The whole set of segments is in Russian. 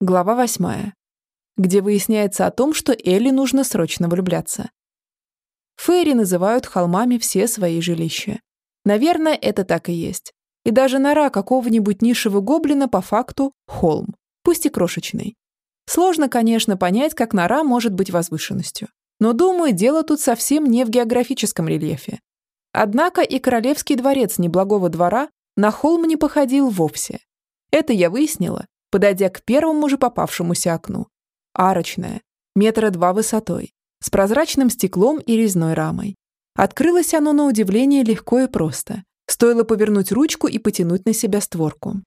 Глава восьмая, где выясняется о том, что Элли нужно срочно влюбляться. Фейри называют холмами все свои жилища. Наверное, это так и есть. И даже нора какого-нибудь низшего гоблина по факту – холм, пусть и крошечный. Сложно, конечно, понять, как нора может быть возвышенностью. Но, думаю, дело тут совсем не в географическом рельефе. Однако и королевский дворец неблагого двора на холм не походил вовсе. Это я выяснила, подойдя к первому же попавшемуся окну. Арочное, метра два высотой, с прозрачным стеклом и резной рамой. Открылось оно на удивление легко и просто. Стоило повернуть ручку и потянуть на себя створку.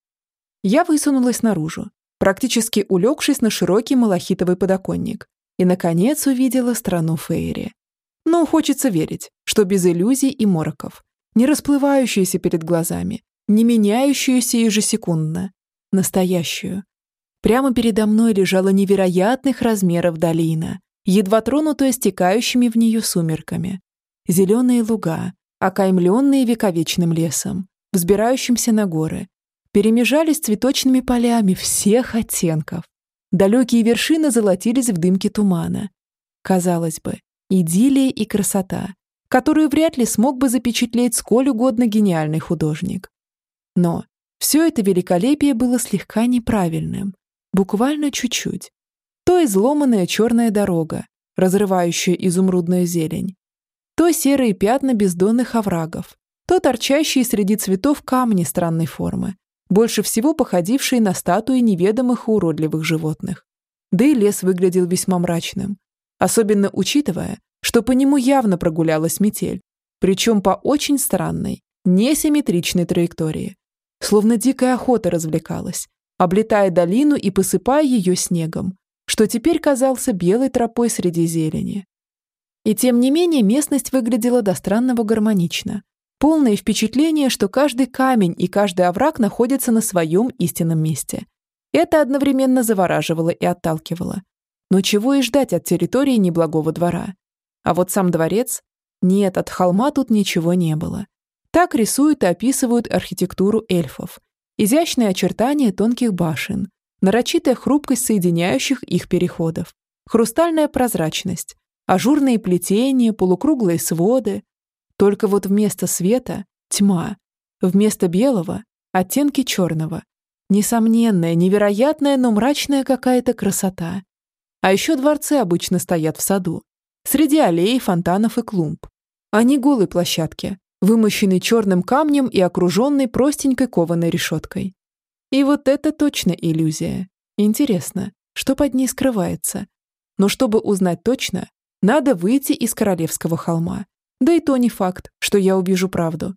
Я высунулась наружу, практически улегшись на широкий малахитовый подоконник, и, наконец, увидела страну Фейри. Но хочется верить, что без иллюзий и мороков, не расплывающуюся перед глазами, не меняющуюся ежесекундно, настоящую. Прямо передо мной лежала невероятных размеров долина, едва тронутая стекающими в нее сумерками. Зеленые луга, окаймленные вековечным лесом, взбирающимся на горы, перемежались цветочными полями всех оттенков. Далекие вершины золотились в дымке тумана. Казалось бы, идиллия и красота, которую вряд ли смог бы запечатлеть сколь угодно гениальный художник. Но все это великолепие было слегка неправильным, буквально чуть-чуть. То изломанная черная дорога, разрывающая изумрудную зелень, то серые пятна бездонных оврагов, то торчащие среди цветов камни странной формы, больше всего походившие на статуи неведомых и уродливых животных. Да и лес выглядел весьма мрачным, особенно учитывая, что по нему явно прогулялась метель, причем по очень странной, несимметричной траектории. Словно дикая охота развлекалась, облетая долину и посыпая ее снегом, что теперь казался белой тропой среди зелени. И тем не менее местность выглядела до странного гармонично. Полное впечатление, что каждый камень и каждый овраг находятся на своем истинном месте. Это одновременно завораживало и отталкивало. Но чего и ждать от территории неблагого двора? А вот сам дворец? Нет, от холма тут ничего не было. Так рисуют и описывают архитектуру эльфов. Изящные очертания тонких башен, нарочитая хрупкость соединяющих их переходов, хрустальная прозрачность, ажурные плетения, полукруглые своды. Только вот вместо света – тьма, вместо белого – оттенки черного. Несомненная, невероятная, но мрачная какая-то красота. А еще дворцы обычно стоят в саду, среди аллей, фонтанов и клумб, а не голой площадки, вымощенной черным камнем и окруженной простенькой кованой решеткой. И вот это точно иллюзия. Интересно, что под ней скрывается? Но чтобы узнать точно, надо выйти из Королевского холма. Да и то не факт, что я увижу правду.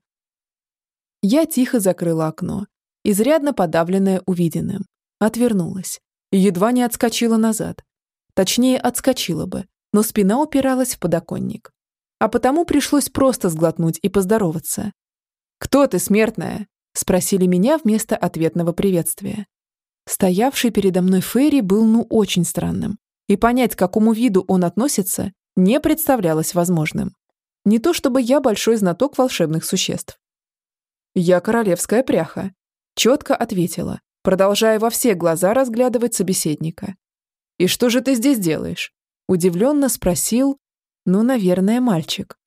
Я тихо закрыла окно, изрядно подавленная увиденным. Отвернулась. Едва не отскочила назад. Точнее, отскочила бы, но спина упиралась в подоконник. А потому пришлось просто сглотнуть и поздороваться. «Кто ты, смертная?» – спросили меня вместо ответного приветствия. Стоявший передо мной Ферри был ну очень странным и понять, к какому виду он относится, не представлялось возможным. Не то чтобы я большой знаток волшебных существ. «Я королевская пряха», — четко ответила, продолжая во все глаза разглядывать собеседника. «И что же ты здесь делаешь?» Удивленно спросил, ну, наверное, мальчик.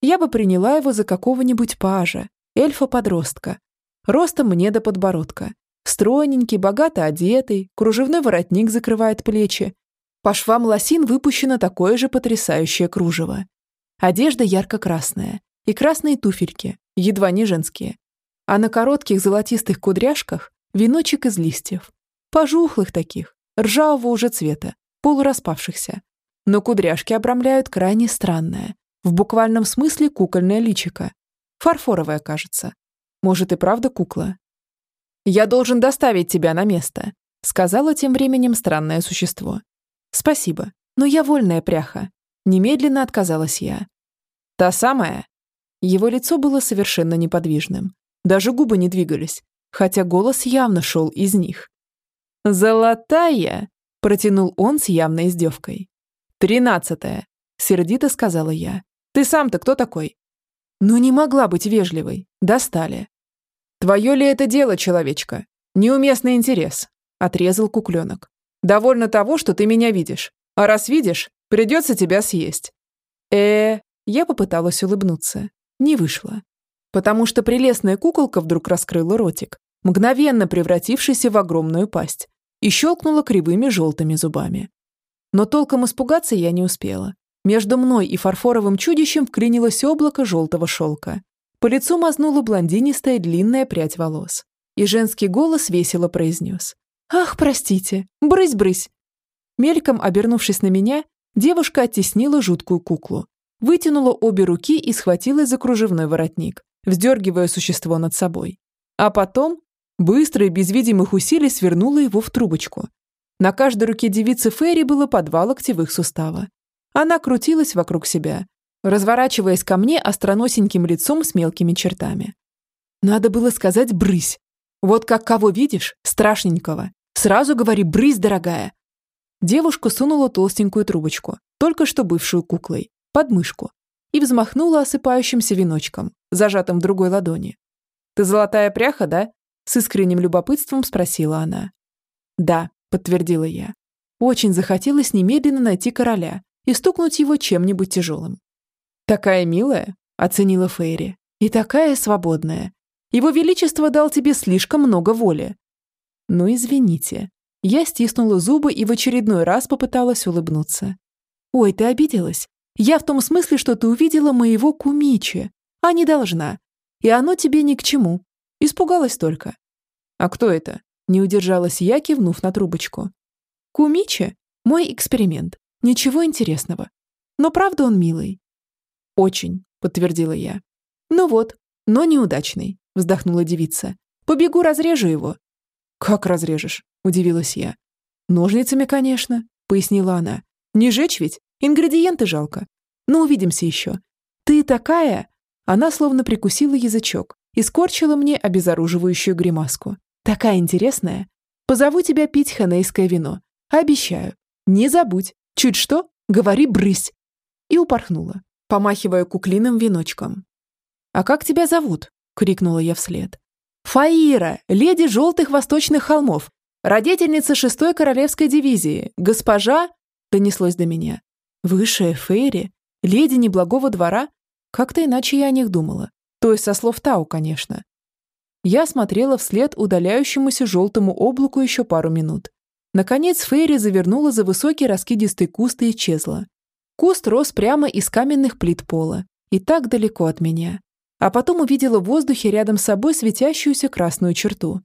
Я бы приняла его за какого-нибудь пажа, эльфа-подростка. Ростом мне до подбородка. Стройненький, богато одетый, кружевной воротник закрывает плечи, по швам лосин выпущено такое же потрясающее кружево. Одежда ярко-красная и красные туфельки, едва не женские. А на коротких золотистых кудряшках веночек из листьев. Пожухлых таких, ржавого уже цвета, полураспавшихся. Но кудряшки обрамляют крайне странное, в буквальном смысле кукольное личико. Фарфоровое, кажется. Может и правда кукла. «Я должен доставить тебя на место», сказала тем временем странное существо. «Спасибо, но я вольная пряха». Немедленно отказалась я. «Та самая?» Его лицо было совершенно неподвижным. Даже губы не двигались, хотя голос явно шел из них. «Золотая!» – протянул он с явной издевкой. «Тринадцатая!» – сердито сказала я. «Ты сам-то кто такой?» «Ну не могла быть вежливой. Достали». «Твое ли это дело, человечка? Неуместный интерес», – отрезал кукленок. Довольно того, что ты меня видишь. А раз видишь, придется тебя съесть. э Я попыталась улыбнуться. Не вышло. Потому что прелестная куколка вдруг раскрыла ротик, мгновенно превратившийся в огромную пасть, и щелкнула кривыми желтыми зубами. Но толком испугаться я не успела. Между мной и фарфоровым чудищем вклинилось облако желтого шелка. По лицу мазнула блондинистая длинная прядь волос. И женский голос весело произнес. «Ах, простите! Брысь-брысь!» Мельком обернувшись на меня, девушка оттеснила жуткую куклу, вытянула обе руки и схватилась за кружевной воротник, вздергивая существо над собой. А потом быстро и без видимых усилий свернула его в трубочку. На каждой руке девицы Ферри было по два локтевых сустава. Она крутилась вокруг себя, разворачиваясь ко мне остроносеньким лицом с мелкими чертами. Надо было сказать «брысь», вот как кого видишь, страшненького. Сразу говори «брысь, дорогая». Девушка сунула толстенькую трубочку, только что бывшую куклой, под мышку, и взмахнула осыпающимся веночком, зажатым в другой ладони. «Ты золотая пряха, да?» С искренним любопытством спросила она. «Да», — подтвердила я. Очень захотелось немедленно найти короля и стукнуть его чем-нибудь тяжелым. «Такая милая», — оценила Фейри, — «и такая свободная. Его Величество дал тебе слишком много воли». «Ну, извините». Я стиснула зубы и в очередной раз попыталась улыбнуться. «Ой, ты обиделась? Я в том смысле, что ты увидела моего кумичи, а не должна. И оно тебе ни к чему. Испугалась только». «А кто это?» Не удержалась я, кивнув на трубочку. «Кумичи? Мой эксперимент. Ничего интересного. Но правда он милый?» «Очень», — подтвердила я. «Ну вот, но неудачный вздохнула девица. Побегу, разрежу его. Как разрежешь? удивилась я. Ножницами, конечно, пояснила она. Не жечь ведь? Ингредиенты жалко. Но ну, увидимся еще. Ты такая... Она словно прикусила язычок и скорчила мне обезоруживающую гримаску. Такая интересная. Позову тебя пить ханейское вино. Обещаю. Не забудь. Чуть что, говори брысь. И упорхнула, помахивая куклиным веночком. «А как тебя зовут?» — крикнула я вслед. «Фаира, леди желтых восточных холмов, родительница шестой королевской дивизии, госпожа...» — донеслось до меня. «Высшая Фейри? Леди неблагого двора?» Как-то иначе я о них думала. То есть со слов Тау, конечно. Я смотрела вслед удаляющемуся желтому облаку еще пару минут. Наконец Фейри завернула за высокий раскидистый куст и исчезла. Куст рос прямо из каменных плит пола и так далеко от меня а потом увидела в воздухе рядом с собой светящуюся красную черту.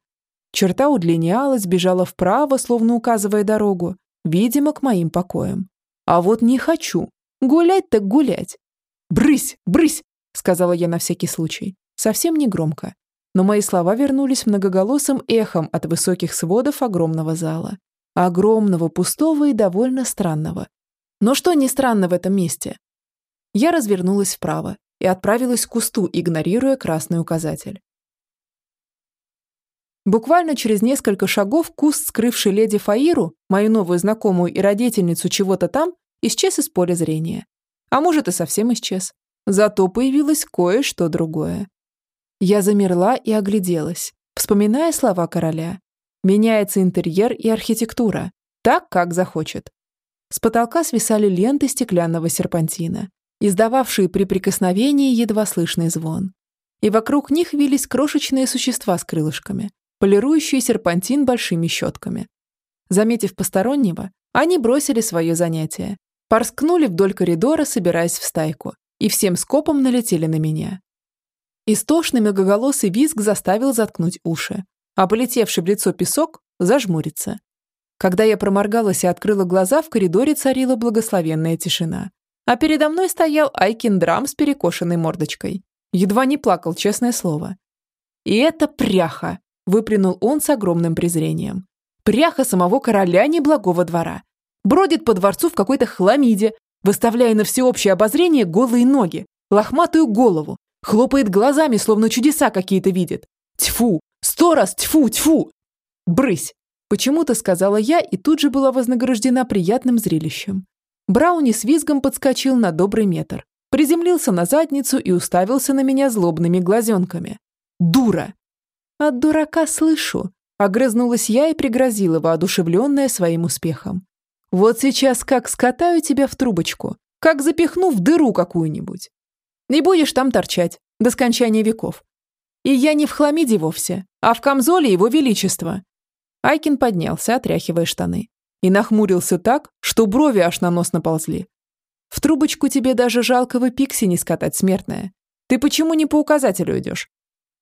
Черта удлинялась, бежала вправо, словно указывая дорогу, видимо, к моим покоям. А вот не хочу. Гулять так гулять. «Брысь, брысь!» — сказала я на всякий случай. Совсем не громко. Но мои слова вернулись многоголосым эхом от высоких сводов огромного зала. Огромного, пустого и довольно странного. Но что не странно в этом месте? Я развернулась вправо и отправилась к кусту, игнорируя красный указатель. Буквально через несколько шагов куст, скрывший леди Фаиру, мою новую знакомую и родительницу чего-то там, исчез из поля зрения. А может и совсем исчез. Зато появилось кое-что другое. Я замерла и огляделась, вспоминая слова короля. Меняется интерьер и архитектура, так, как захочет. С потолка свисали ленты стеклянного серпантина, издававшие при прикосновении едва слышный звон. И вокруг них вились крошечные существа с крылышками, полирующие серпантин большими щетками. Заметив постороннего, они бросили свое занятие, порскнули вдоль коридора, собираясь в стайку, и всем скопом налетели на меня. Истошный многоголосый визг заставил заткнуть уши, а полетевший в лицо песок зажмуриться. Когда я проморгалась и открыла глаза, в коридоре царила благословенная тишина а передо мной стоял Айкин Драм с перекошенной мордочкой. Едва не плакал, честное слово. «И это пряха!» – выплюнул он с огромным презрением. «Пряха самого короля неблагого двора. Бродит по дворцу в какой-то хламиде, выставляя на всеобщее обозрение голые ноги, лохматую голову, хлопает глазами, словно чудеса какие-то видит. Тьфу! Сто раз тьфу, тьфу! Брысь! Почему-то сказала я и тут же была вознаграждена приятным зрелищем. Брауни с визгом подскочил на добрый метр, приземлился на задницу и уставился на меня злобными глазенками. «Дура!» «От дурака слышу!» Огрызнулась я и пригрозила, воодушевленная своим успехом. Вот сейчас как скатаю тебя в трубочку, как запихну в дыру какую-нибудь. Не будешь там торчать до скончания веков. И я не в хламиде вовсе, а в камзоле его величества. Айкин поднялся, отряхивая штаны, и нахмурился так, что брови аж на нос наползли. В трубочку тебе даже жалкого пикси не скатать, смертная. Ты почему не по указателю идешь?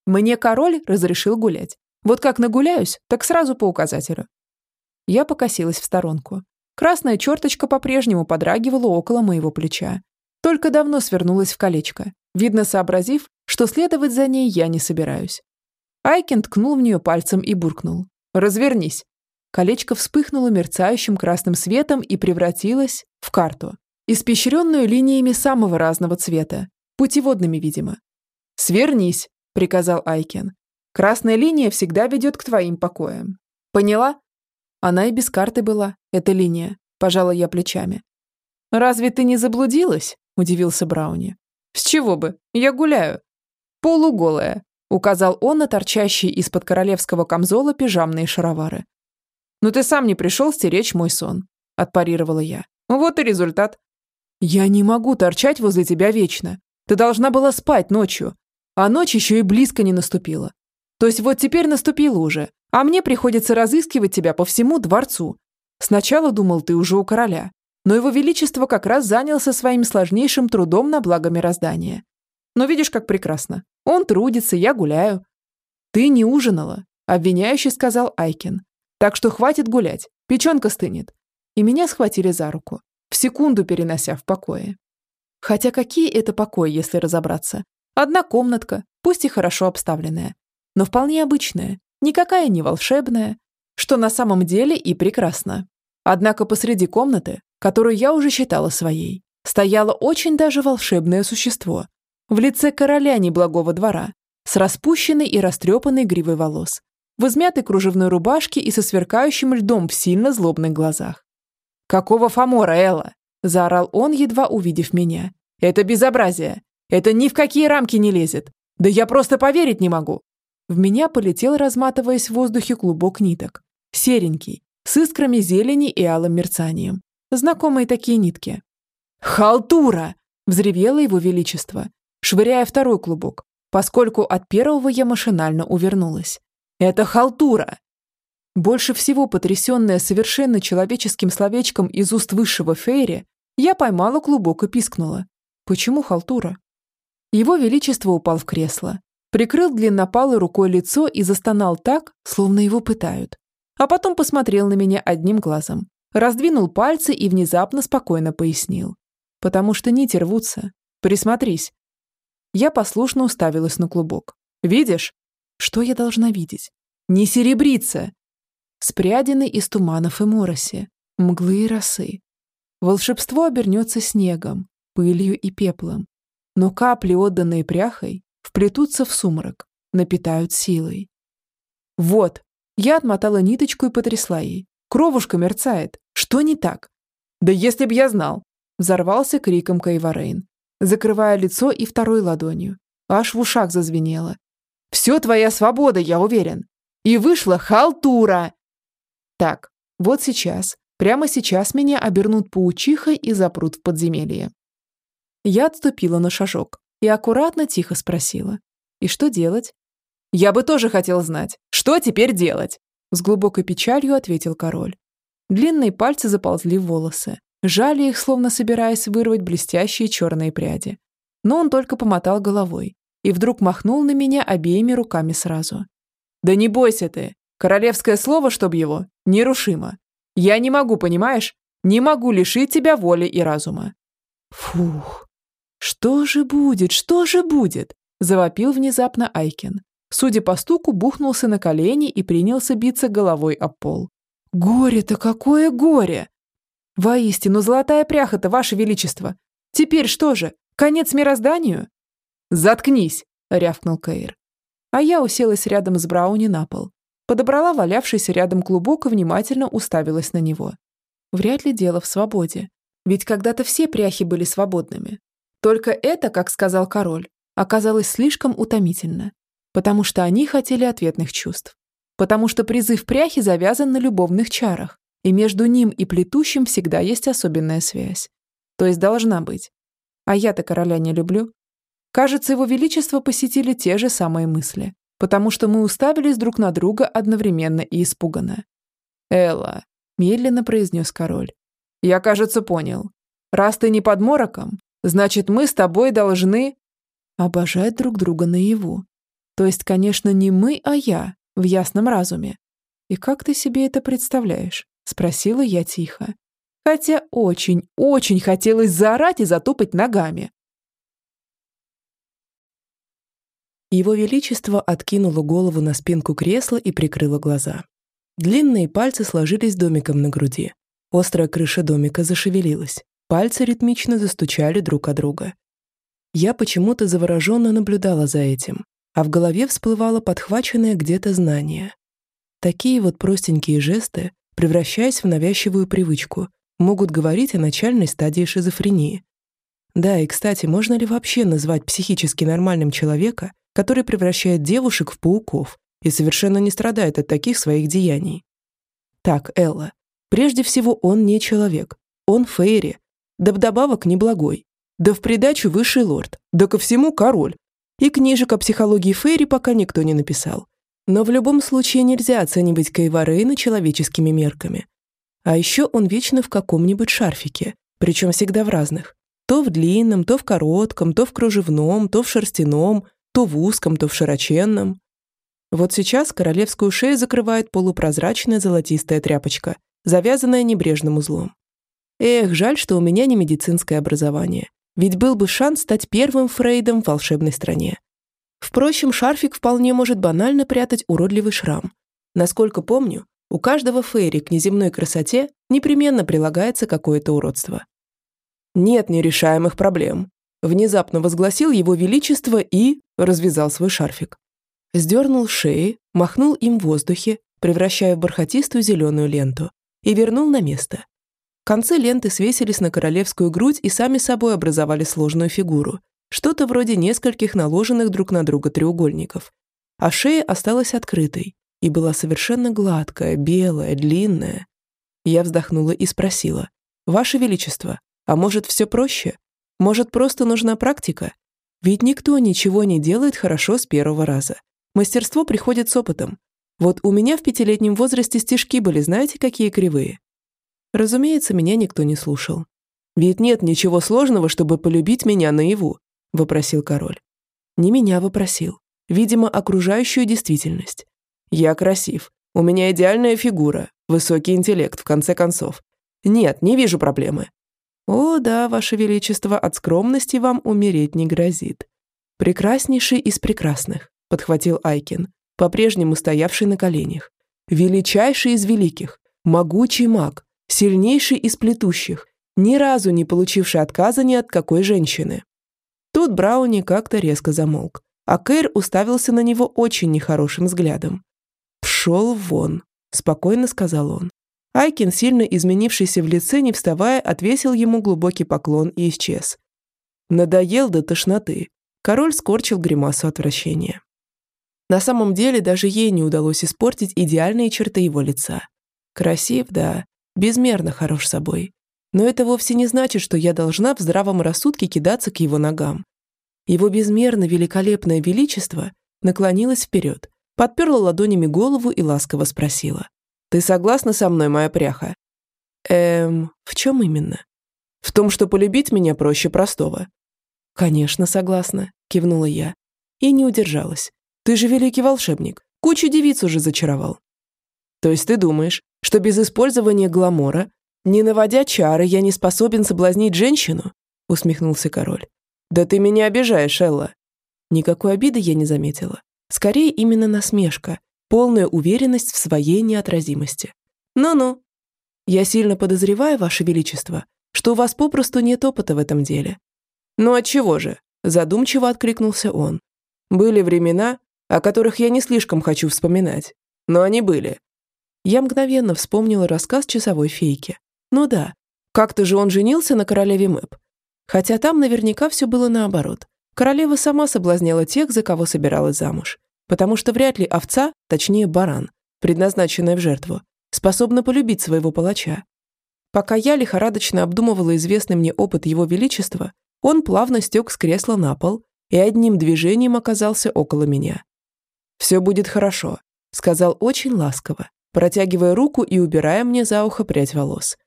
Мне король разрешил гулять. Вот как нагуляюсь, так сразу по указателю. Я покосилась в сторонку. Красная черточка по-прежнему подрагивала около моего плеча. Только давно свернулась в колечко, видно сообразив, что следовать за ней я не собираюсь. Айкен ткнул в нее пальцем и буркнул. «Развернись». Колечко вспыхнуло мерцающим красным светом и превратилось в карту, испещренную линиями самого разного цвета, путеводными, видимо. «Свернись», — приказал Айкен. Красная линия всегда ведет к твоим покоям. Поняла? Она и без карты была, эта линия, пожала я плечами. Разве ты не заблудилась? Удивился Брауни. С чего бы? Я гуляю. Полуголая, указал он на торчащие из-под королевского камзола пижамные шаровары. «Но ты сам не пришел стеречь мой сон», – отпарировала я. «Вот и результат». «Я не могу торчать возле тебя вечно. Ты должна была спать ночью. А ночь еще и близко не наступила. То есть вот теперь наступило уже, а мне приходится разыскивать тебя по всему дворцу. Сначала думал, ты уже у короля, но его величество как раз занялся своим сложнейшим трудом на благо мироздания. Но видишь, как прекрасно. Он трудится, я гуляю. Ты не ужинала, обвиняющий сказал Айкин. Так что хватит гулять, печенка стынет. И меня схватили за руку, в секунду перенося в покое. Хотя какие это покои, если разобраться? Одна комнатка, пусть и хорошо обставленная, но вполне обычная, никакая не волшебная, что на самом деле и прекрасно. Однако посреди комнаты, которую я уже считала своей, стояло очень даже волшебное существо в лице короля неблагого двора, с распущенной и растрепанной гривой волос, в измятой кружевной рубашке и со сверкающим льдом в сильно злобных глазах. «Какого фамора, Элла?» – заорал он, едва увидев меня. «Это безобразие! Это ни в какие рамки не лезет! Да я просто поверить не могу! В меня полетел, разматываясь в воздухе, клубок ниток. Серенький, с искрами зелени и алым мерцанием. Знакомые такие нитки. «Халтура!» – взревело его величество, швыряя второй клубок, поскольку от первого я машинально увернулась. «Это халтура!» Больше всего потрясенная совершенно человеческим словечком из уст высшего Фейри, я поймала клубок и пискнула. «Почему халтура?» Его величество упал в кресло, прикрыл длиннопалой рукой лицо и застонал так, словно его пытают. А потом посмотрел на меня одним глазом, раздвинул пальцы и внезапно спокойно пояснил. «Потому что нити рвутся. Присмотрись». Я послушно уставилась на клубок. «Видишь?» «Что я должна видеть?» «Не серебриться!» Спрядены из туманов и мороси, мглы и росы. Волшебство обернется снегом, пылью и пеплом. Но капли, отданные пряхой, вплетутся в сумрак, напитают силой. Вот, я отмотала ниточку и потрясла ей. Кровушка мерцает. Что не так? Да если б я знал! Взорвался криком Кайварейн, закрывая лицо и второй ладонью. Аж в ушах зазвенело. Все твоя свобода, я уверен. И вышла халтура. Так, вот сейчас, прямо сейчас меня обернут паучихой и запрут в подземелье. Я отступила на шажок, и аккуратно тихо спросила. «И что делать?» «Я бы тоже хотел знать, что теперь делать?» С глубокой печалью ответил король. Длинные пальцы заползли в волосы, жали их, словно собираясь вырвать блестящие черные пряди. Но он только помотал головой и вдруг махнул на меня обеими руками сразу. «Да не бойся ты! Королевское слово, чтоб его, нерушимо. Я не могу, понимаешь? Не могу лишить тебя воли и разума». Фух. «Что же будет? Что же будет?» – завопил внезапно Айкин. Судя по стуку, бухнулся на колени и принялся биться головой об пол. «Горе-то какое горе!» «Воистину, золотая пряха-то, ваше величество! Теперь что же, конец мирозданию?» «Заткнись!» – рявкнул Каир. А я уселась рядом с Брауни на пол, подобрала валявшийся рядом клубок и внимательно уставилась на него. Вряд ли дело в свободе. Ведь когда-то все пряхи были свободными. Только это, как сказал король, оказалось слишком утомительно, потому что они хотели ответных чувств. потому что призыв пряхи завязан на любовных чарах, и между ним и плетущим всегда есть особенная связь. То есть должна быть. А я-то короля не люблю. Кажется, его величество посетили те же самые мысли, потому что мы уставились друг на друга одновременно и испуганно. «Элла», — медленно произнес король, — «я, кажется, понял. Раз ты не под мороком, значит, мы с тобой должны...» «Обожать друг друга наяву. То есть, конечно, не мы, а я, в ясном разуме. И как ты себе это представляешь?» — спросила я тихо. Хотя очень, очень хотелось заорать и затопать ногами. Его Величество откинуло голову на спинку кресла и прикрыло глаза. Длинные пальцы сложились домиком на груди. Острая крыша домика зашевелилась. Пальцы ритмично застучали друг о друга. Я почему-то завороженно наблюдала за этим, а в голове всплывало подхваченное где-то знание. Такие вот простенькие жесты, превращаясь в навязчивую привычку, могут говорить о начальной стадии шизофрении. Да, и, кстати, можно ли вообще назвать психически нормальным человека, который превращает девушек в пауков и совершенно не страдает от таких своих деяний. Так, Элла, прежде всего он не человек, он Фейри, да вдобавок неблагой, да в придачу высший лорд, да ко всему король. И книжек о психологии Фейри пока никто не написал. Но в любом случае нельзя оценивать Кайварейна человеческими мерками. А еще он вечно в каком-нибудь шарфике, причем всегда в разных. То в длинном, то в коротком, то в кружевном, то в шерстяном, то в узком, то в широченном. Вот сейчас королевскую шею закрывает полупрозрачная золотистая тряпочка, завязанная небрежным узлом. Эх, жаль, что у меня не медицинское образование, ведь был бы шанс стать первым Фрейдом в волшебной стране. Впрочем, шарфик вполне может банально прятать уродливый шрам. Насколько помню, у каждого фейри к неземной красоте непременно прилагается какое-то уродство. Нет нерешаемых проблем. Внезапно возгласил его величество и развязал свой шарфик. Сдернул шеи, махнул им в воздухе, превращая в бархатистую зеленую ленту, и вернул на место. Концы ленты свесились на королевскую грудь и сами собой образовали сложную фигуру, что-то вроде нескольких наложенных друг на друга треугольников. А шея осталась открытой и была совершенно гладкая, белая, длинная. Я вздохнула и спросила, «Ваше Величество, а может, все проще? Может, просто нужна практика? Ведь никто ничего не делает хорошо с первого раза. Мастерство приходит с опытом. Вот у меня в пятилетнем возрасте стежки были, знаете, какие кривые? Разумеется, меня никто не слушал. «Ведь нет ничего сложного, чтобы полюбить меня наяву», — вопросил король. Не меня вопросил. Видимо, окружающую действительность. «Я красив. У меня идеальная фигура, высокий интеллект, в конце концов. Нет, не вижу проблемы. «О, да, Ваше Величество, от скромности вам умереть не грозит». «Прекраснейший из прекрасных», — подхватил Айкин, по-прежнему стоявший на коленях. «Величайший из великих, могучий маг, сильнейший из плетущих, ни разу не получивший отказа ни от какой женщины». Тут Брауни как-то резко замолк, а Кэр уставился на него очень нехорошим взглядом. «Пшел вон», — спокойно сказал он. Айкин, сильно изменившийся в лице, не вставая, отвесил ему глубокий поклон и исчез. Надоел до тошноты. Король скорчил гримасу отвращения. На самом деле даже ей не удалось испортить идеальные черты его лица. Красив, да, безмерно хорош собой. Но это вовсе не значит, что я должна в здравом рассудке кидаться к его ногам. Его безмерно великолепное величество наклонилось вперед, подперла ладонями голову и ласково спросила. Ты согласна со мной, моя пряха?» «Эм, в чем именно?» «В том, что полюбить меня проще простого». «Конечно, согласна», — кивнула я. И не удержалась. «Ты же великий волшебник. Кучу девиц уже зачаровал». «То есть ты думаешь, что без использования гламора, не наводя чары, я не способен соблазнить женщину?» — усмехнулся король. «Да ты меня обижаешь, Элла». Никакой обиды я не заметила. Скорее, именно насмешка, полная уверенность в своей неотразимости. Ну-ну. Я сильно подозреваю, Ваше Величество, что у вас попросту нет опыта в этом деле. Ну отчего же? Задумчиво откликнулся он. Были времена, о которых я не слишком хочу вспоминать. Но они были. Я мгновенно вспомнила рассказ часовой фейки. Ну да, как-то же он женился на королеве Мэп. Хотя там наверняка все было наоборот. Королева сама соблазняла тех, за кого собиралась замуж потому что вряд ли овца, точнее баран, предназначенная в жертву, способна полюбить своего палача. Пока я лихорадочно обдумывала известный мне опыт его величества, он плавно стек с кресла на пол и одним движением оказался около меня. «Все будет хорошо», — сказал очень ласково, протягивая руку и убирая мне за ухо прядь волос.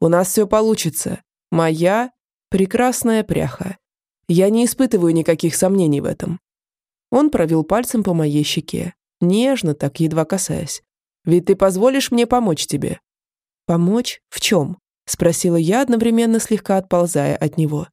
«У нас все получится. Моя прекрасная пряха. Я не испытываю никаких сомнений в этом». Он провел пальцем по моей щеке, нежно так, едва касаясь. «Ведь ты позволишь мне помочь тебе?» «Помочь? В чем?» — спросила я, одновременно слегка отползая от него.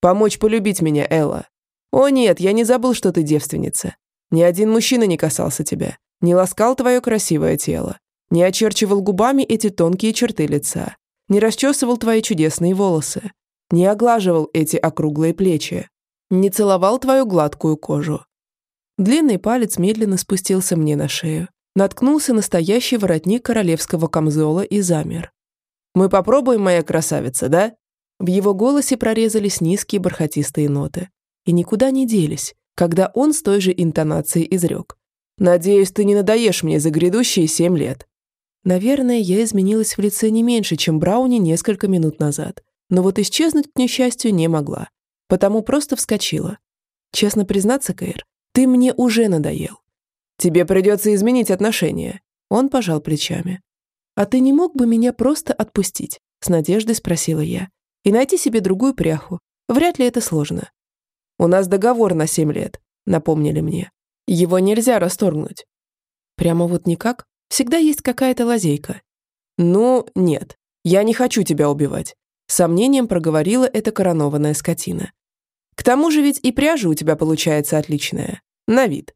«Помочь полюбить меня, Элла. О нет, я не забыл, что ты девственница. Ни один мужчина не касался тебя, не ласкал твое красивое тело, не очерчивал губами эти тонкие черты лица, не расчесывал твои чудесные волосы, не оглаживал эти округлые плечи, не целовал твою гладкую кожу. Длинный палец медленно спустился мне на шею, наткнулся на стоящий воротник королевского камзола и замер. «Мы попробуем, моя красавица, да?» В его голосе прорезались низкие бархатистые ноты. И никуда не делись, когда он с той же интонацией изрек. «Надеюсь, ты не надоешь мне за грядущие семь лет». Наверное, я изменилась в лице не меньше, чем Брауни несколько минут назад. Но вот исчезнуть, к несчастью, не могла. Потому просто вскочила. Честно признаться, Кэйр, ты мне уже надоел. Тебе придется изменить отношения. Он пожал плечами. А ты не мог бы меня просто отпустить? С надеждой спросила я. И найти себе другую пряху. Вряд ли это сложно. У нас договор на семь лет, напомнили мне. Его нельзя расторгнуть. Прямо вот никак? Всегда есть какая-то лазейка. Ну, нет. Я не хочу тебя убивать. Сомнением проговорила эта коронованная скотина. К тому же ведь и пряжа у тебя получается отличная. На вид.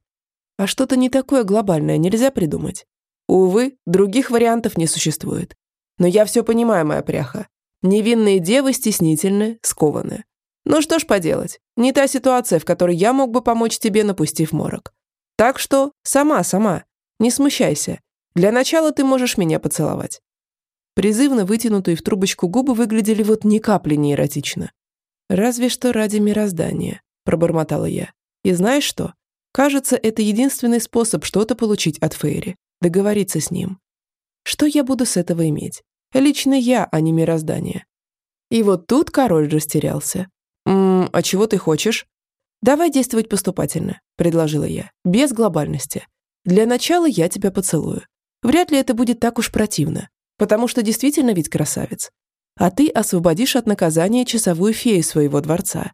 А что-то не такое глобальное нельзя придумать. Увы, других вариантов не существует. Но я все понимаю, моя пряха. Невинные девы стеснительны, скованы. Ну что ж поделать, не та ситуация, в которой я мог бы помочь тебе, напустив морок. Так что сама, сама, не смущайся. Для начала ты можешь меня поцеловать. Призывно вытянутые в трубочку губы выглядели вот ни капли не эротично. «Разве что ради мироздания», – пробормотала я. «И знаешь что? Кажется, это единственный способ что-то получить от Фейри, договориться с ним. Что я буду с этого иметь? Лично я, а не мироздание». И вот тут король растерялся. «Ммм, а чего ты хочешь?» «Давай действовать поступательно», – предложила я, – «без глобальности. Для начала я тебя поцелую. Вряд ли это будет так уж противно, потому что действительно ведь красавец. А ты освободишь от наказания часовую фею своего дворца.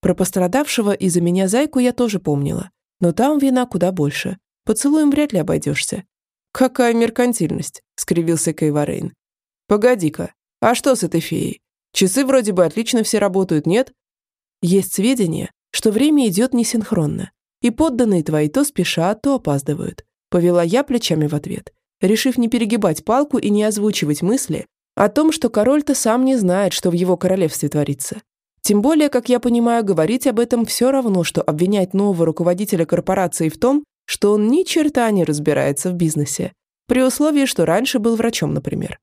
Про пострадавшего из-за меня зайку я тоже помнила, но там вина куда больше. Поцелуем вряд ли обойдешься». «Какая меркантильность», – скривился Кейварейн. «Погоди-ка, а что с этой феей? Часы вроде бы отлично все работают, нет?» «Есть сведения, что время идет несинхронно, и подданные твои то спешат, то опаздывают», – повела я плечами в ответ, решив не перегибать палку и не озвучивать мысли о том, что король-то сам не знает, что в его королевстве творится. Тем более, как я понимаю, говорить об этом все равно, что обвинять нового руководителя корпорации в том, что он ни черта не разбирается в бизнесе, при условии, что раньше был врачом, например.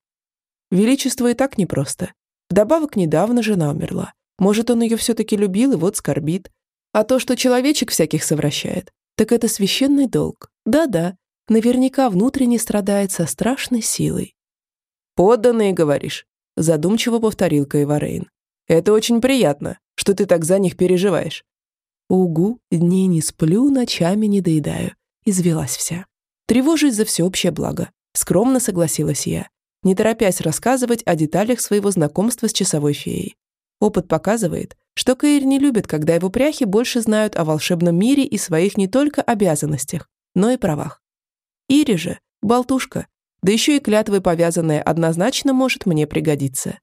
Величество и так непросто. Вдобавок, недавно жена умерла. Может, он ее все-таки любил и вот скорбит. А то, что человечек всяких совращает, так это священный долг. Да-да, наверняка внутренне страдает со страшной силой. «Подданные, говоришь?» – задумчиво повторил Кайварейн. «Это очень приятно, что ты так за них переживаешь». «Угу, дней не сплю, ночами не доедаю», – извелась вся. Тревожусь за всеобщее благо. Скромно согласилась я, не торопясь рассказывать о деталях своего знакомства с часовой феей. Опыт показывает, что Каир не любит, когда его пряхи больше знают о волшебном мире и своих не только обязанностях, но и правах. Ири же, болтушка, да еще и клятвой повязанная однозначно может мне пригодиться.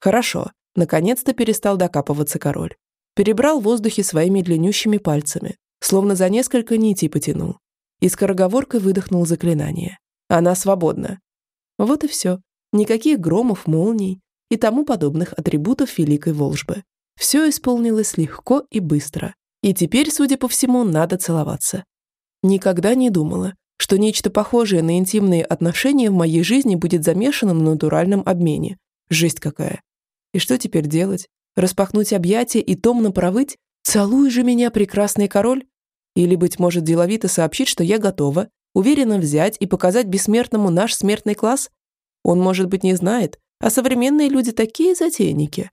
Хорошо, наконец-то перестал докапываться король. Перебрал в воздухе своими длиннющими пальцами, словно за несколько нитей потянул. И скороговоркой выдохнул заклинание. Она свободна. Вот и все. Никаких громов, молний и тому подобных атрибутов Великой Волжбы. Все исполнилось легко и быстро. И теперь, судя по всему, надо целоваться. Никогда не думала, что нечто похожее на интимные отношения в моей жизни будет замешано в натуральном обмене. Жесть какая. И что теперь делать? Распахнуть объятия и томно провыть? Целуй же меня, прекрасный король? Или, быть может, деловито сообщить, что я готова, Уверенно взять и показать бессмертному наш смертный класс? Он, может быть, не знает, а современные люди такие затейники.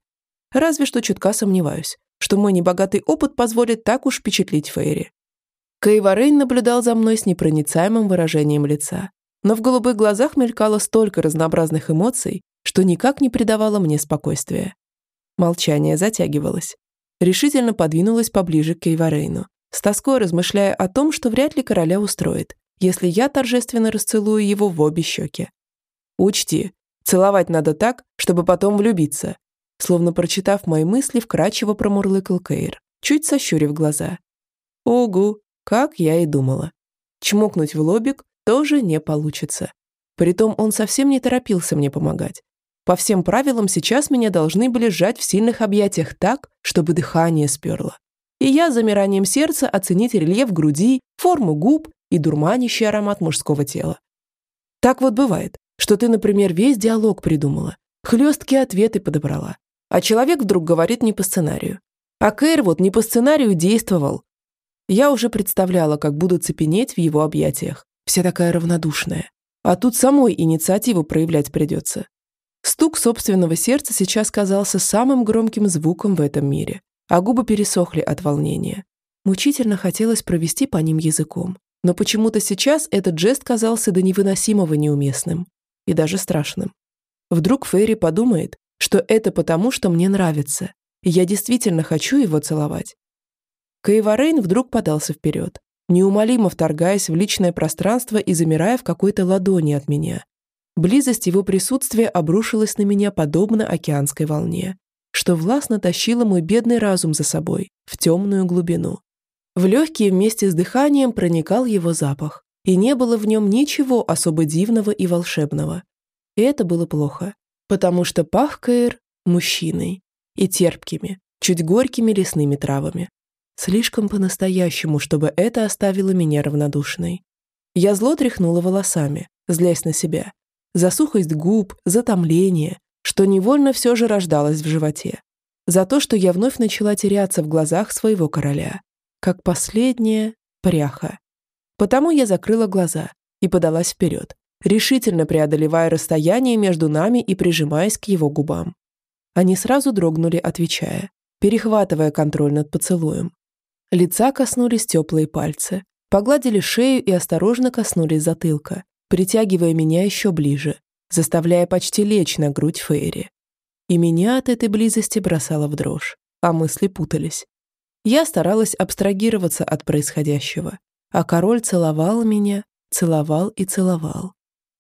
Разве что чутка сомневаюсь, что мой небогатый опыт позволит так уж впечатлить Фейри. Кайварейн наблюдал за мной с непроницаемым выражением лица, но в голубых глазах мелькало столько разнообразных эмоций, что никак не придавало мне спокойствия. Молчание затягивалось. Решительно подвинулась поближе к Кейварейну, с тоской размышляя о том, что вряд ли короля устроит, если я торжественно расцелую его в обе щеки. «Учти, целовать надо так, чтобы потом влюбиться», словно прочитав мои мысли, вкрадчиво промурлыкал Кейр, чуть сощурив глаза. «Угу, как я и думала. Чмокнуть в лобик тоже не получится. Притом он совсем не торопился мне помогать. По всем правилам сейчас меня должны были сжать в сильных объятиях так, чтобы дыхание сперло. И я замиранием сердца оценить рельеф груди, форму губ и дурманящий аромат мужского тела. Так вот бывает, что ты, например, весь диалог придумала, хлесткие ответы подобрала, а человек вдруг говорит не по сценарию. А Кэр вот не по сценарию действовал, я уже представляла, как буду цепенеть в его объятиях. Вся такая равнодушная. А тут самой инициативу проявлять придется. Стук собственного сердца сейчас казался самым громким звуком в этом мире, а губы пересохли от волнения. Мучительно хотелось провести по ним языком, но почему-то сейчас этот жест казался до невыносимого неуместным и даже страшным. Вдруг Ферри подумает, что это потому, что мне нравится, и я действительно хочу его целовать, Каеварейн вдруг подался вперед, неумолимо вторгаясь в личное пространство и замирая в какой-то ладони от меня. Близость его присутствия обрушилась на меня подобно океанской волне, что властно тащило мой бедный разум за собой в темную глубину. В легкие вместе с дыханием проникал его запах, и не было в нем ничего особо дивного и волшебного. И это было плохо, потому что пах Каэр мужчиной и терпкими, чуть горькими лесными травами, Слишком по-настоящему, чтобы это оставило меня равнодушной. Я зло тряхнула волосами, злясь на себя. За сухость губ, за томление, что невольно все же рождалось в животе. За то, что я вновь начала теряться в глазах своего короля. Как последняя пряха. Потому я закрыла глаза и подалась вперед, решительно преодолевая расстояние между нами и прижимаясь к его губам. Они сразу дрогнули, отвечая, перехватывая контроль над поцелуем. Лица коснулись теплые пальцы, погладили шею и осторожно коснулись затылка, притягивая меня еще ближе, заставляя почти лечь на грудь Фейри. И меня от этой близости бросало в дрожь, а мысли путались. Я старалась абстрагироваться от происходящего, а король целовал меня, целовал и целовал,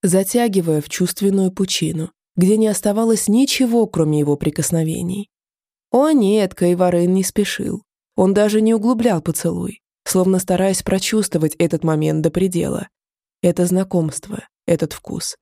затягивая в чувственную пучину, где не оставалось ничего, кроме его прикосновений. О нет, Кайварен не спешил, он даже не углублял поцелуй, словно стараясь прочувствовать этот момент до предела. Это знакомство, этот вкус.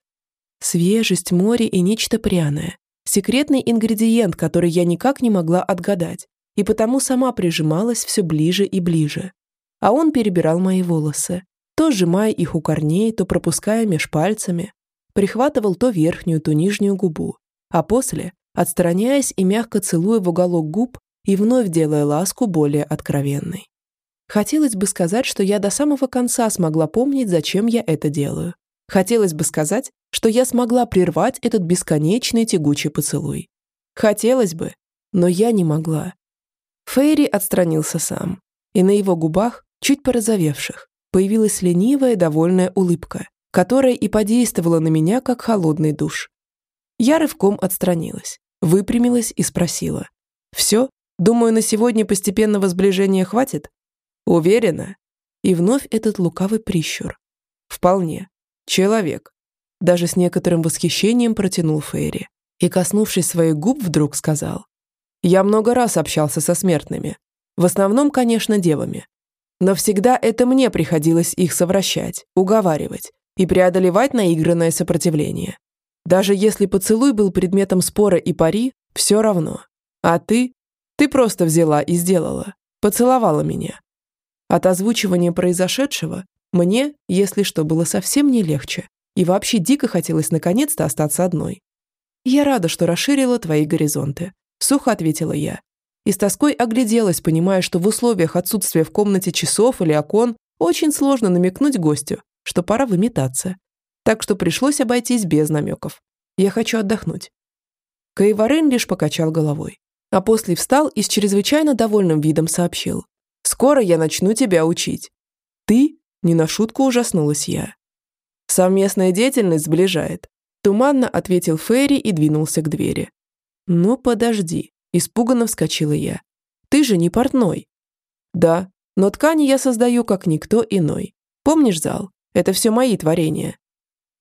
Свежесть, море и нечто пряное. Секретный ингредиент, который я никак не могла отгадать, и потому сама прижималась все ближе и ближе. А он перебирал мои волосы, то сжимая их у корней, то пропуская меж пальцами, прихватывал то верхнюю, то нижнюю губу, а после, отстраняясь и мягко целуя в уголок губ, и вновь делая ласку более откровенной. Хотелось бы сказать, что я до самого конца смогла помнить, зачем я это делаю. Хотелось бы сказать, что я смогла прервать этот бесконечный тягучий поцелуй. Хотелось бы, но я не могла. Фейри отстранился сам, и на его губах, чуть порозовевших, появилась ленивая довольная улыбка, которая и подействовала на меня, как холодный душ. Я рывком отстранилась, выпрямилась и спросила. «Все?» Думаю, на сегодня постепенного сближения хватит? Уверена? И вновь этот лукавый прищур. Вполне. Человек. Даже с некоторым восхищением протянул Фейри. И, коснувшись своих губ, вдруг сказал. Я много раз общался со смертными. В основном, конечно, девами. Но всегда это мне приходилось их совращать, уговаривать и преодолевать наигранное сопротивление. Даже если поцелуй был предметом спора и пари, все равно. А ты ты просто взяла и сделала. Поцеловала меня. От озвучивания произошедшего мне, если что, было совсем не легче. И вообще дико хотелось наконец-то остаться одной. «Я рада, что расширила твои горизонты», — сухо ответила я. И с тоской огляделась, понимая, что в условиях отсутствия в комнате часов или окон очень сложно намекнуть гостю, что пора выметаться. Так что пришлось обойтись без намеков. Я хочу отдохнуть. Каеварен лишь покачал головой, а после встал и с чрезвычайно довольным видом сообщил. «Скоро я начну тебя учить». «Ты?» – не на шутку ужаснулась я. «Совместная деятельность сближает», – туманно ответил Ферри и двинулся к двери. «Ну, подожди», – испуганно вскочила я. «Ты же не портной». «Да, но ткани я создаю, как никто иной. Помнишь зал? Это все мои творения».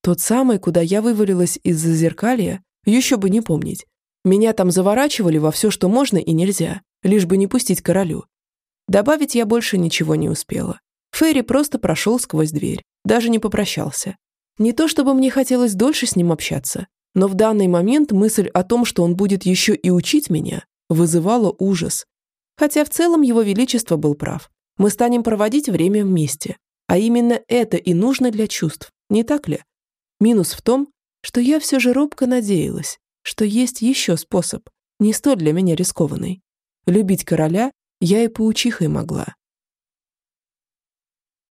Тот самый, куда я вывалилась из-за зеркалья, еще бы не помнить. Меня там заворачивали во все, что можно и нельзя, лишь бы не пустить королю. Добавить я больше ничего не успела. Ферри просто прошел сквозь дверь, даже не попрощался. Не то чтобы мне хотелось дольше с ним общаться, но в данный момент мысль о том, что он будет еще и учить меня, вызывала ужас. Хотя в целом его величество был прав. Мы станем проводить время вместе. А именно это и нужно для чувств, не так ли? Минус в том, что я все же робко надеялась, что есть еще способ, не столь для меня рискованный. Любить короля я и паучихой могла.